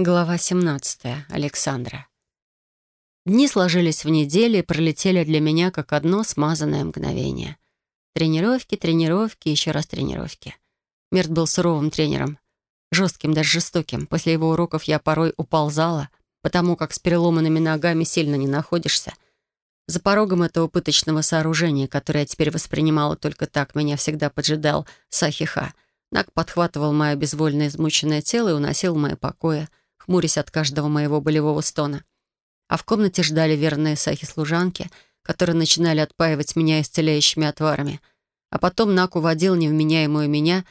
Глава 17. Александра. Дни сложились в недели и пролетели для меня как одно смазанное мгновение. Тренировки, тренировки, еще раз тренировки. Мерт был суровым тренером. Жестким, даже жестоким. После его уроков я порой уползала, потому как с переломанными ногами сильно не находишься. За порогом этого пыточного сооружения, которое я теперь воспринимала только так, меня всегда поджидал Сахиха. Нак подхватывал мое безвольно измученное тело и уносил в мои покои — хмурясь от каждого моего болевого стона. А в комнате ждали верные сахи-служанки, которые начинали отпаивать меня исцеляющими отварами. А потом Нак уводил невменяемую меня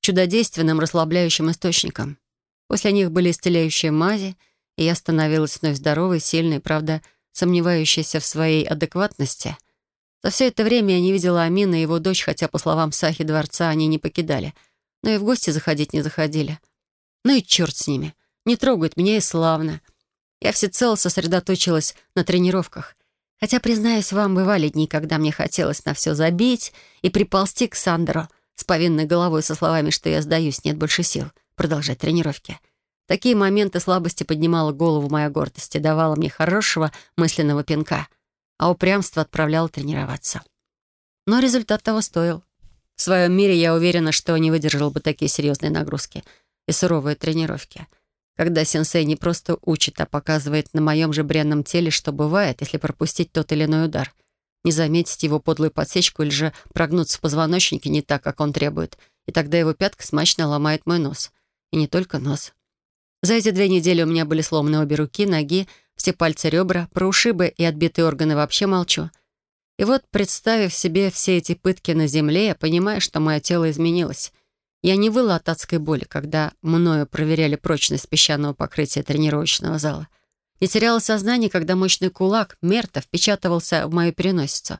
чудодейственным расслабляющим источником. После них были исцеляющие мази, и я становилась вновь здоровой, сильной, правда, сомневающейся в своей адекватности. За все это время я не видела Амина и его дочь, хотя, по словам Сахи дворца, они не покидали. Но и в гости заходить не заходили. Ну и черт с ними не трогают меня и славно. Я всецело сосредоточилась на тренировках. Хотя, признаюсь вам, бывали дни, когда мне хотелось на все забить и приползти к Сандеру с повинной головой со словами, что я сдаюсь, нет больше сил продолжать тренировки. В такие моменты слабости поднимала голову моя гордость и давала мне хорошего мысленного пинка, а упрямство отправляло тренироваться. Но результат того стоил. В своем мире я уверена, что не выдержал бы такие серьезные нагрузки и суровые тренировки — когда сенсей не просто учит, а показывает на моем же бренном теле, что бывает, если пропустить тот или иной удар. Не заметить его подлую подсечку или же прогнуться в позвоночнике не так, как он требует, и тогда его пятка смачно ломает мой нос. И не только нос. За эти две недели у меня были сломаны обе руки, ноги, все пальцы ребра, про ушибы и отбитые органы вообще молчу. И вот, представив себе все эти пытки на земле, я понимаю, что мое тело изменилось. Я не выла от адской боли, когда мною проверяли прочность песчаного покрытия тренировочного зала. Не теряла сознание, когда мощный кулак Мерта впечатывался в мою переносицу.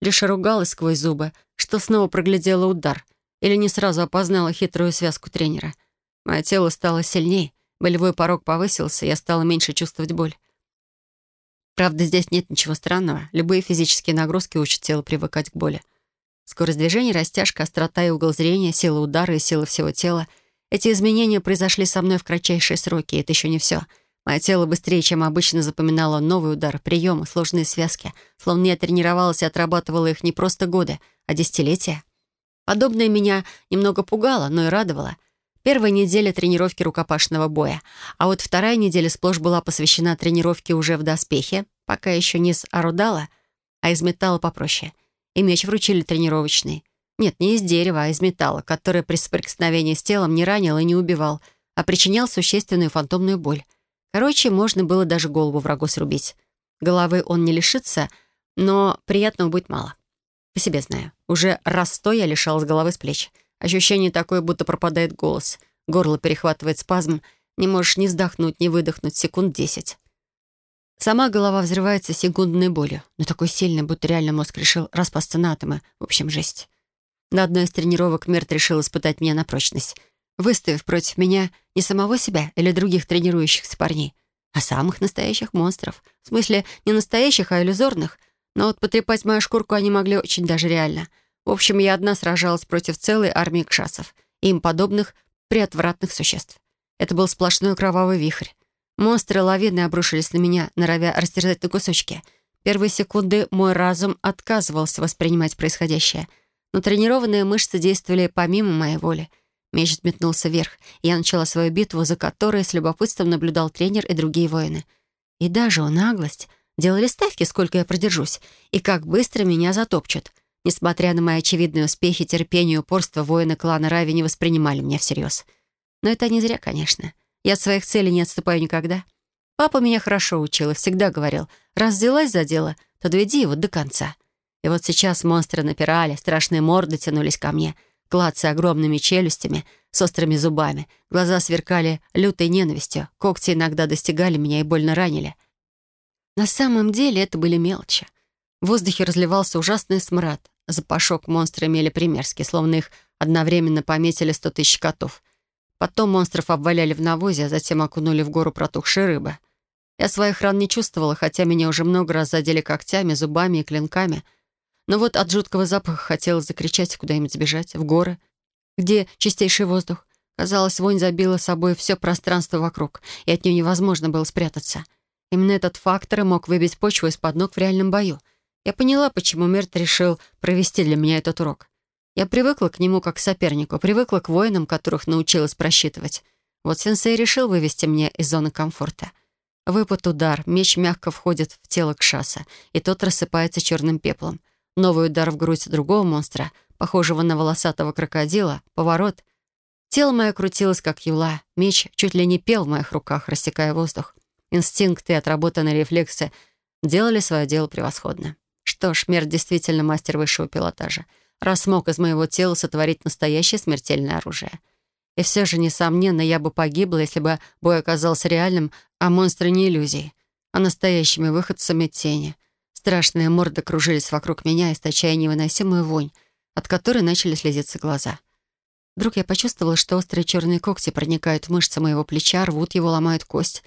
Лишь ругалась сквозь зубы, что снова проглядела удар или не сразу опознала хитрую связку тренера. Мое тело стало сильнее, болевой порог повысился, я стала меньше чувствовать боль. Правда, здесь нет ничего странного. Любые физические нагрузки учат тело привыкать к боли. Скорость движения, растяжка, острота и угол зрения, сила удара и сила всего тела. Эти изменения произошли со мной в кратчайшие сроки, и это еще не все. Мое тело быстрее, чем обычно, запоминало новый удар, приемы, сложные связки. Словно я тренировалась и отрабатывала их не просто годы, а десятилетия. Подобное меня немного пугало, но и радовало. Первая неделя тренировки рукопашного боя, а вот вторая неделя сплошь была посвящена тренировке уже в доспехе, пока еще не с орудала, а из металла попроще — и меч вручили тренировочный. Нет, не из дерева, а из металла, который при соприкосновении с телом не ранил и не убивал, а причинял существенную фантомную боль. Короче, можно было даже голову врагу срубить. Головы он не лишится, но приятного будет мало. По себе знаю. Уже раз сто я лишалась головы с плеч. Ощущение такое, будто пропадает голос. Горло перехватывает спазм. Не можешь ни вздохнуть, ни выдохнуть секунд десять. Сама голова взрывается секундной болью, но такой сильной, будто реально мозг решил распасться на атомы. В общем, жесть. На одной из тренировок Мерт решил испытать меня на прочность, выставив против меня не самого себя или других тренирующихся парней, а самых настоящих монстров. В смысле, не настоящих, а иллюзорных. Но вот потрепать мою шкурку они могли очень даже реально. В общем, я одна сражалась против целой армии кшасов и им подобных приотвратных существ. Это был сплошной кровавый вихрь. Монстры лавины обрушились на меня, норовя растерзать на кусочки. Первые секунды мой разум отказывался воспринимать происходящее. Но тренированные мышцы действовали помимо моей воли. Меч взметнулся вверх, и я начала свою битву, за которой с любопытством наблюдал тренер и другие воины. И даже, о наглость, делали ставки, сколько я продержусь, и как быстро меня затопчут. Несмотря на мои очевидные успехи, терпение и упорство, воины клана Рави не воспринимали меня всерьез. Но это не зря, конечно. Я от своих целей не отступаю никогда. Папа меня хорошо учил и всегда говорил, раз взялась за дело, то доведи его до конца. И вот сейчас монстры напирали, страшные морды тянулись ко мне, клацая огромными челюстями, с острыми зубами. Глаза сверкали лютой ненавистью, когти иногда достигали меня и больно ранили. На самом деле это были мелочи. В воздухе разливался ужасный смрад. Запашок монстры имели примерский, словно их одновременно пометили сто тысяч котов — Потом монстров обваляли в навозе, а затем окунули в гору протухшей рыбы. Я своих ран не чувствовала, хотя меня уже много раз задели когтями, зубами и клинками. Но вот от жуткого запаха хотелось закричать, куда-нибудь сбежать, в горы, где чистейший воздух. Казалось, вонь забила собой все пространство вокруг, и от нее невозможно было спрятаться. Именно этот фактор и мог выбить почву из-под ног в реальном бою. Я поняла, почему Мерт решил провести для меня этот урок. Я привыкла к нему как к сопернику, привыкла к воинам, которых научилась просчитывать. Вот сенсей решил вывести меня из зоны комфорта. Выпад удар, меч мягко входит в тело Кшаса, и тот рассыпается черным пеплом. Новый удар в грудь другого монстра, похожего на волосатого крокодила, поворот. Тело мое крутилось, как юла. Меч чуть ли не пел в моих руках, рассекая воздух. Инстинкты и отработанные рефлексы делали свое дело превосходно. Что ж, Мерт действительно мастер высшего пилотажа раз смог из моего тела сотворить настоящее смертельное оружие. И все же, несомненно, я бы погибла, если бы бой оказался реальным, а монстры не иллюзией, а настоящими выходцами тени. Страшные морды кружились вокруг меня, источая невыносимую вонь, от которой начали слезиться глаза. Вдруг я почувствовала, что острые черные когти проникают в мышцы моего плеча, рвут его, ломают кость.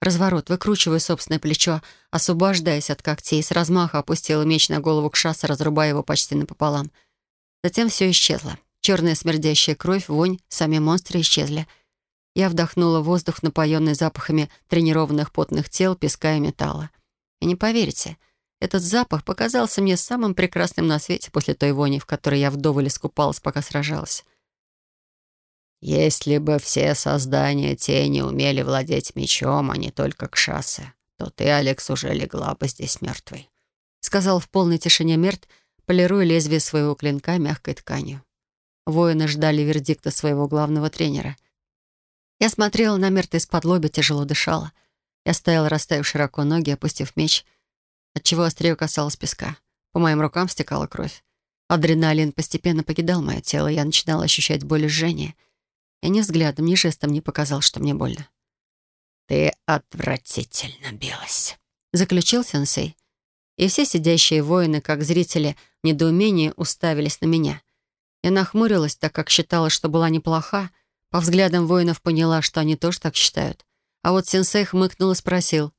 Разворот, выкручивая собственное плечо, освобождаясь от когтей, с размаха опустила меч на голову Кшаса, разрубая его почти напополам — Затем все исчезло. Черная смердящая кровь, вонь, сами монстры исчезли. Я вдохнула воздух, напоенный запахами тренированных потных тел, песка и металла. И не поверите, этот запах показался мне самым прекрасным на свете после той вони, в которой я вдоволь искупалась, пока сражалась. «Если бы все создания тени умели владеть мечом, а не только кшасы, то ты, Алекс, уже легла бы здесь мертвой», — сказал в полной тишине Мерт, — полируя лезвие своего клинка мягкой тканью. Воины ждали вердикта своего главного тренера. Я смотрела на Мерта из-под лоби, тяжело дышала. Я стояла, расставив широко ноги, опустив меч, отчего острее касалось песка. По моим рукам стекала кровь. Адреналин постепенно покидал мое тело, я начинала ощущать боль и жжение. И ни взглядом, ни жестом не показал, что мне больно. «Ты отвратительно билась», — заключил сенсей и все сидящие воины, как зрители, в уставились на меня. Я нахмурилась, так как считала, что была неплоха. По взглядам воинов поняла, что они тоже так считают. А вот сенсей хмыкнул и спросил.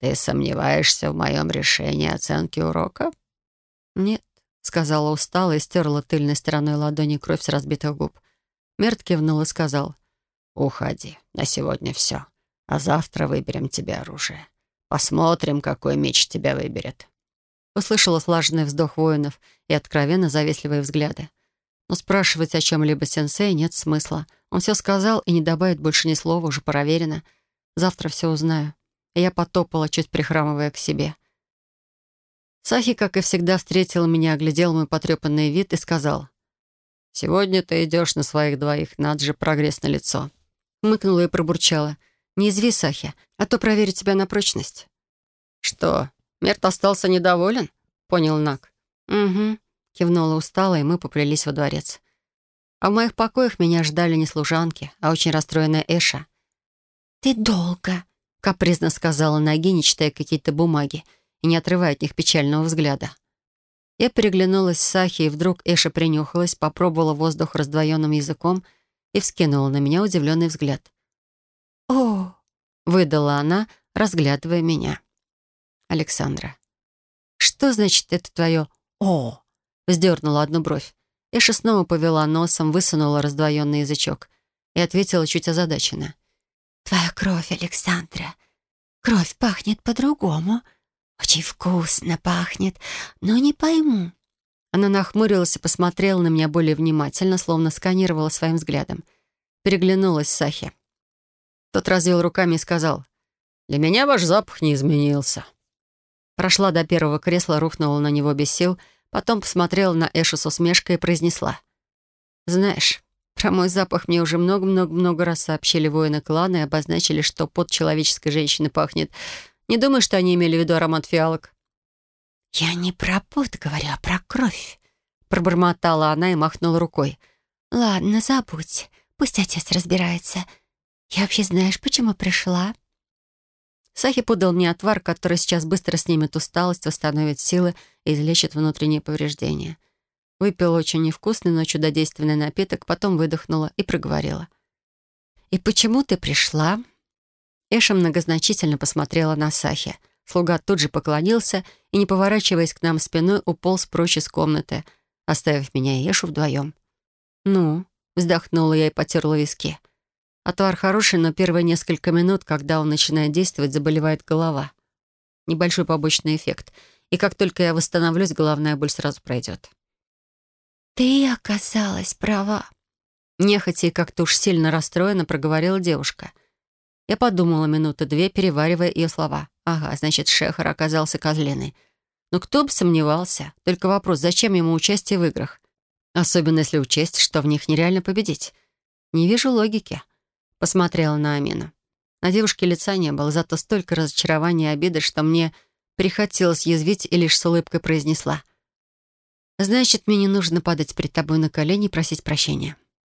«Ты сомневаешься в моем решении оценки урока?» «Нет», — сказала устало и стерла тыльной стороной ладони кровь с разбитых губ. Мерт кивнул и сказал. «Уходи. На сегодня все. А завтра выберем тебе оружие. Посмотрим, какой меч тебя выберет». Услышала слаженный вздох воинов и откровенно завистливые взгляды. Но спрашивать о чем-либо сенсей нет смысла. Он все сказал и не добавит больше ни слова, уже проверено. Завтра все узнаю. И я потопала, чуть прихрамывая к себе. Сахи, как и всегда, встретил меня, оглядел мой потрепанный вид и сказал. «Сегодня ты идешь на своих двоих, надо же прогресс на лицо». Мыкнула и пробурчала. «Не изви, Сахи, а то проверю тебя на прочность». «Что, Мерт остался недоволен?» — понял Нак. «Угу», — кивнула устало, и мы поплелись во дворец. А в моих покоях меня ждали не служанки, а очень расстроенная Эша. «Ты долго», — капризно сказала Нагиня, читая какие-то бумаги и не отрывая от них печального взгляда. Я переглянулась с Сахи, и вдруг Эша принюхалась, попробовала воздух раздвоенным языком и вскинула на меня удивленный взгляд. «О!» — выдала она, разглядывая меня. «Александра». «Что значит это твое «о»?» — вздернула одну бровь. Эша снова повела носом, высунула раздвоенный язычок и ответила чуть озадаченно. «Твоя кровь, Александра. Кровь пахнет по-другому. Очень вкусно пахнет, но не пойму». Она нахмурилась и посмотрела на меня более внимательно, словно сканировала своим взглядом. Переглянулась с Сахи. Тот развел руками и сказал, «Для меня ваш запах не изменился». Прошла до первого кресла, рухнула на него без сил, потом посмотрела на Эшу с усмешкой и произнесла. «Знаешь, про мой запах мне уже много-много-много раз сообщили воины клана и обозначили, что под человеческой женщины пахнет. Не думаю, что они имели в виду аромат фиалок». «Я не про пот говорю, а про кровь», — пробормотала она и махнула рукой. «Ладно, забудь. Пусть отец разбирается. «Я вообще знаешь, почему пришла?» Сахи подал мне отвар, который сейчас быстро снимет усталость, восстановит силы и излечит внутренние повреждения. Выпил очень невкусный, но чудодейственный напиток, потом выдохнула и проговорила. «И почему ты пришла?» Эша многозначительно посмотрела на Сахи. Слуга тут же поклонился и, не поворачиваясь к нам спиной, уполз прочь из комнаты, оставив меня и Эшу вдвоем. «Ну?» Вздохнула я и потерла виски. Отвар хороший, но первые несколько минут, когда он начинает действовать, заболевает голова. Небольшой побочный эффект. И как только я восстановлюсь, головная боль сразу пройдет. «Ты оказалась права», Нехотя и как-то уж сильно расстроена проговорила девушка. Я подумала минуты две, переваривая ее слова. Ага, значит, Шехар оказался козленой. Но кто бы сомневался. Только вопрос, зачем ему участие в играх? Особенно если учесть, что в них нереально победить. Не вижу логики. Посмотрела на Амину. На девушке лица не было, зато столько разочарования и обиды, что мне прихотелось язвить и лишь с улыбкой произнесла. «Значит, мне не нужно падать перед тобой на колени и просить прощения».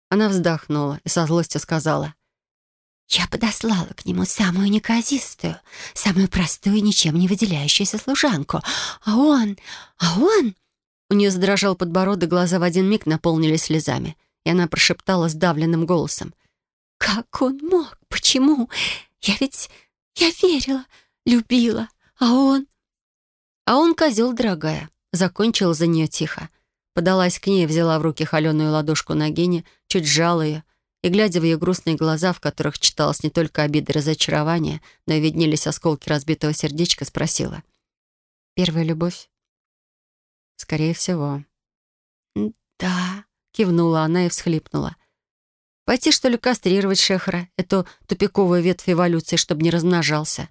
Она вздохнула и со злостью сказала. «Я подослала к нему самую неказистую, самую простую, ничем не выделяющуюся служанку. А он... а он...» У нее задрожал подбородок, глаза в один миг наполнились слезами, и она прошептала сдавленным голосом. «Как он мог? Почему? Я ведь... я верила, любила, а он...» «А он козел, дорогая», — закончила за нее тихо. Подалась к ней, взяла в руки холеную ладошку на Гене, чуть сжала ее, и, глядя в ее грустные глаза, в которых читалось не только обида и разочарование, но и виднелись осколки разбитого сердечка, спросила. «Первая любовь?» «Скорее всего». «Да», — кивнула она и всхлипнула. «Пойти, что ли, кастрировать Шехра, эту тупиковую ветвь эволюции, чтобы не размножался?»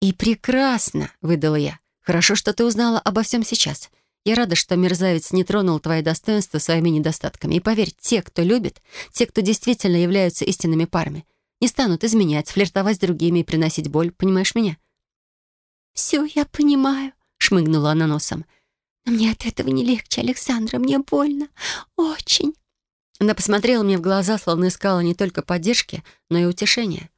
«И прекрасно», — выдала я. «Хорошо, что ты узнала обо всем сейчас. Я рада, что мерзавец не тронул твои достоинства своими недостатками. И поверь, те, кто любит, те, кто действительно являются истинными парами, не станут изменять, флиртовать с другими и приносить боль. Понимаешь меня?» «Все я понимаю», — шмыгнула она носом. «Но мне от этого не легче, Александра. Мне больно. Очень». Она посмотрела мне в глаза, словно искала не только поддержки, но и утешения.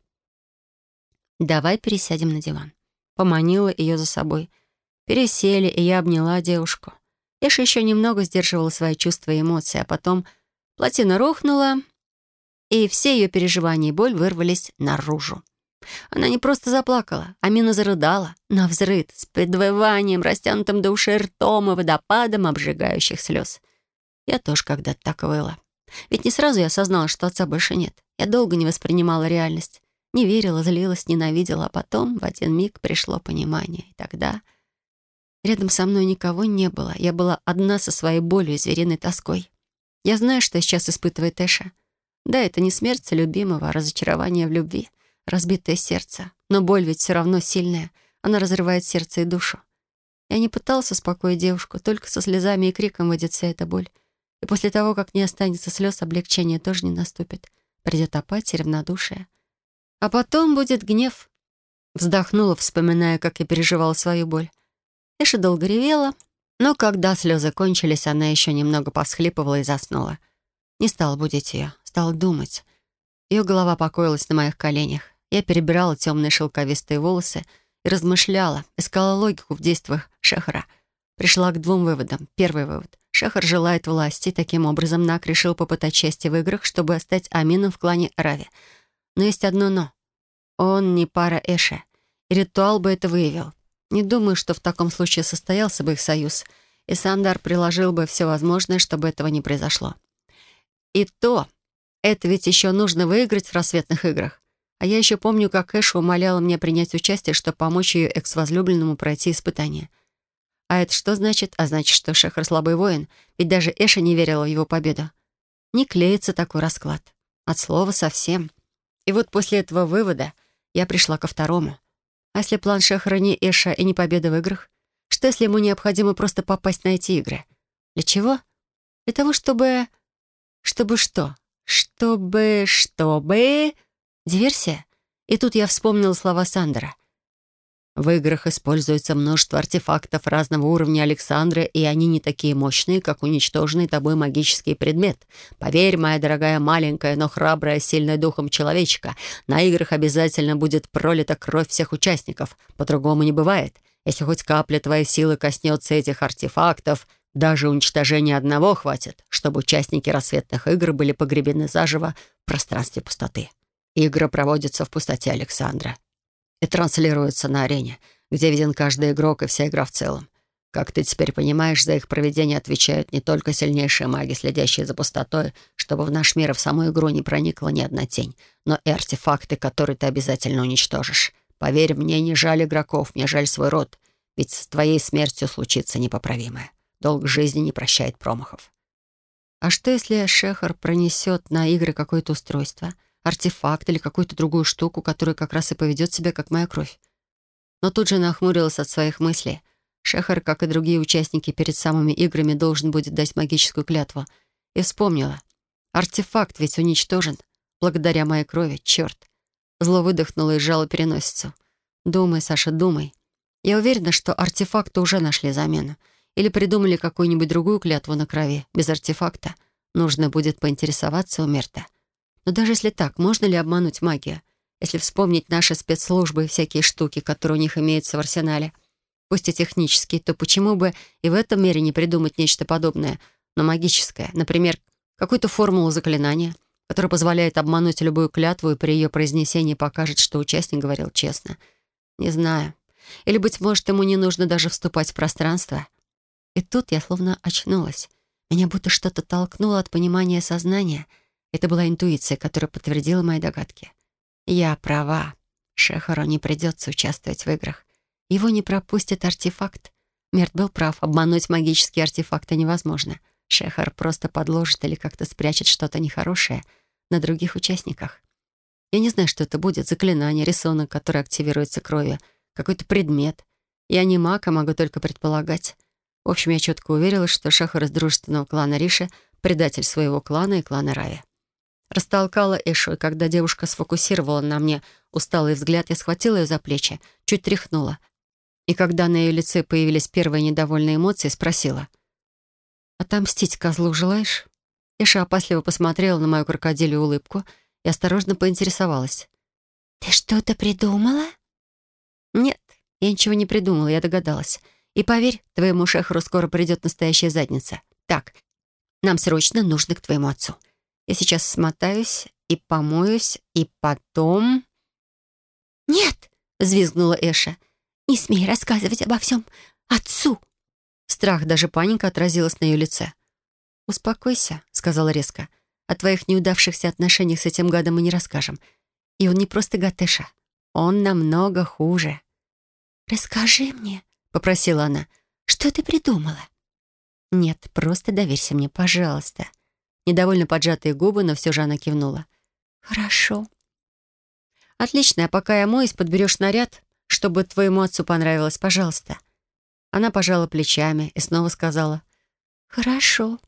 «Давай пересядем на диван». Поманила ее за собой — Пересели, и я обняла девушку. Эша еще немного сдерживала свои чувства и эмоции, а потом плотина рухнула, и все ее переживания и боль вырвались наружу. Она не просто заплакала, а Мина зарыдала, на взрыд, с предвыванием, растянутым до ушей ртом и водопадом обжигающих слез. Я тоже когда-то так выла. Ведь не сразу я осознала, что отца больше нет. Я долго не воспринимала реальность. Не верила, злилась, ненавидела, а потом в один миг пришло понимание. И тогда Рядом со мной никого не было. Я была одна со своей болью и звериной тоской. Я знаю, что сейчас испытывает Эша. Да, это не смерть любимого, а разочарование в любви, разбитое сердце. Но боль ведь все равно сильная. Она разрывает сердце и душу. Я не пытался успокоить девушку, только со слезами и криком выйдет вся эта боль. И после того, как не останется слез, облегчение тоже не наступит. Придет апатия, равнодушие. А потом будет гнев. Вздохнула, вспоминая, как я переживала свою боль. Эша долго ревела, но когда слезы кончились, она еще немного посхлипывала и заснула. Не стал будить ее, стал думать. Ее голова покоилась на моих коленях. Я перебирала темные шелковистые волосы и размышляла, искала логику в действиях Шехара. Пришла к двум выводам. Первый вывод. Шехар желает власти, таким образом Нак решил попытать счастье в играх, чтобы стать Амином в клане Рави. Но есть одно «но». Он не пара Эше. И ритуал бы это выявил. Не думаю, что в таком случае состоялся бы их союз, и Сандар приложил бы все возможное, чтобы этого не произошло. И то, это ведь еще нужно выиграть в рассветных играх. А я еще помню, как Эша умоляла меня принять участие, чтобы помочь ее экс-возлюбленному пройти испытание. А это что значит? А значит, что Шехар слабый воин, ведь даже Эша не верила в его победу. Не клеится такой расклад. От слова совсем. И вот после этого вывода я пришла ко второму. А если план Шехара не Эша и не победа в играх? Что, если ему необходимо просто попасть на эти игры? Для чего? Для того, чтобы... Чтобы что? Чтобы... Чтобы... Диверсия? И тут я вспомнила слова Сандера. В играх используется множество артефактов разного уровня Александра, и они не такие мощные, как уничтоженный тобой магический предмет. Поверь, моя дорогая маленькая, но храбрая, сильная духом человечка, на играх обязательно будет пролита кровь всех участников. По-другому не бывает. Если хоть капля твоей силы коснется этих артефактов, даже уничтожения одного хватит, чтобы участники рассветных игр были погребены заживо в пространстве пустоты. Игры проводятся в пустоте Александра и транслируется на арене, где виден каждый игрок и вся игра в целом. Как ты теперь понимаешь, за их проведение отвечают не только сильнейшие маги, следящие за пустотой, чтобы в наш мир и в саму игру не проникла ни одна тень, но и артефакты, которые ты обязательно уничтожишь. Поверь, мне не жаль игроков, мне жаль свой род, ведь с твоей смертью случится непоправимое. Долг жизни не прощает промахов. А что, если Шехар пронесет на игры какое-то устройство, артефакт или какую-то другую штуку, которая как раз и поведет себя, как моя кровь? Но тут же нахмурилась от своих мыслей — Шехар, как и другие участники перед самыми играми, должен будет дать магическую клятву. И вспомнила. Артефакт ведь уничтожен. Благодаря моей крови, черт. Зло выдохнуло и сжало переносицу. Думай, Саша, думай. Я уверена, что артефакты уже нашли замену. Или придумали какую-нибудь другую клятву на крови, без артефакта. Нужно будет поинтересоваться у Мерта. Но даже если так, можно ли обмануть магию? Если вспомнить наши спецслужбы и всякие штуки, которые у них имеются в арсенале — пусть и технический, то почему бы и в этом мире не придумать нечто подобное, но магическое, например, какую-то формулу заклинания, которая позволяет обмануть любую клятву и при ее произнесении покажет, что участник говорил честно. Не знаю. Или, быть может, ему не нужно даже вступать в пространство. И тут я словно очнулась. Меня будто что-то толкнуло от понимания сознания. Это была интуиция, которая подтвердила мои догадки. Я права. Шехару не придется участвовать в играх. Его не пропустит артефакт. Мерт был прав, обмануть магические артефакты невозможно. Шехар просто подложит или как-то спрячет что-то нехорошее на других участниках. Я не знаю, что это будет. Заклинание, рисунок, который активируется кровью, какой-то предмет. Я не маг, а могу только предполагать. В общем, я четко уверилась, что Шахар из дружественного клана Риша — предатель своего клана и клана Рави. Растолкала Эшу, и когда девушка сфокусировала на мне усталый взгляд, я схватила ее за плечи, чуть тряхнула — и когда на ее лице появились первые недовольные эмоции, спросила. «Отомстить козлу желаешь?» Иша опасливо посмотрела на мою крокодилью улыбку и осторожно поинтересовалась. «Ты что-то придумала?» «Нет, я ничего не придумала, я догадалась. И поверь, твоему шехру скоро придет настоящая задница. Так, нам срочно нужно к твоему отцу. Я сейчас смотаюсь и помоюсь, и потом...» «Нет!» — взвизгнула Эша — не смей рассказывать обо всем отцу!» Страх, даже паника отразилась на ее лице. «Успокойся», — сказала резко. «О твоих неудавшихся отношениях с этим гадом мы не расскажем. И он не просто Гатыша. Он намного хуже». «Расскажи мне», — попросила она, — «что ты придумала?» «Нет, просто доверься мне, пожалуйста». Недовольно поджатые губы, но все же она кивнула. «Хорошо». «Отлично, а пока я моюсь, подберешь наряд, чтобы твоему отцу понравилось, пожалуйста». Она пожала плечами и снова сказала «Хорошо».